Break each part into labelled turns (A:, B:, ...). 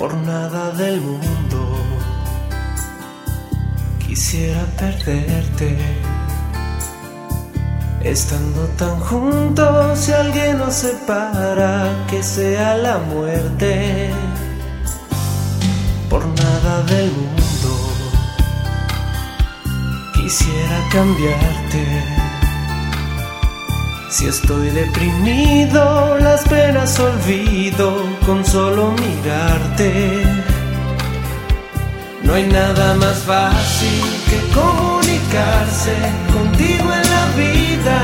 A: por nada del mundo quisiera perderte. Estando tan juntos, si alguien nos separa, que sea la muerte. Por nada del mundo quisiera cambiarte. Si estoy deprimido, las penas olvido con solo mirarte. No hay nada más fácil que comunicarse contigo en la vida.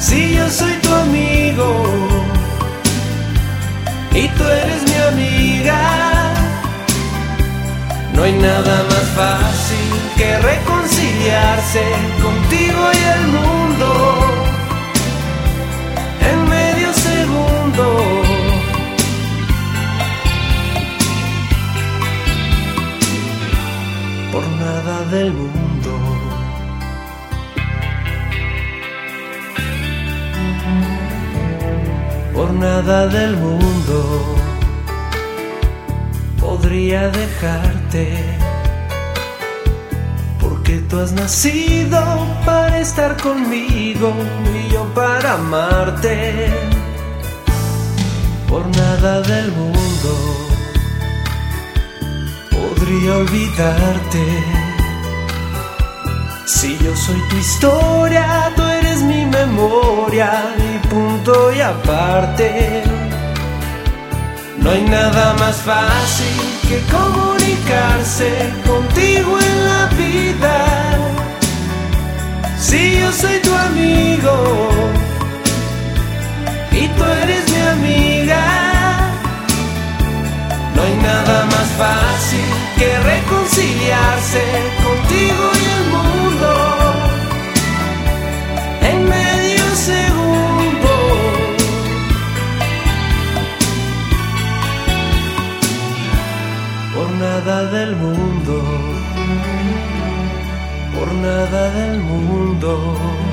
A: Si yo soy tu amigo y tú eres mi amiga, no hay nada más fácil que reconciliarse contigo y el mundo del mundo. Por nada del mundo podría dejarte. Porque tú has nacido para estar conmigo y yo para amarte. Por nada del mundo podría olvidarte. Si yo soy tu historia, tú eres mi memoria y punto y aparte. No hay nada más fácil que comunicarse contigo en la vida. Si yo soy tu amigo nada del mundo, por nada del mundo.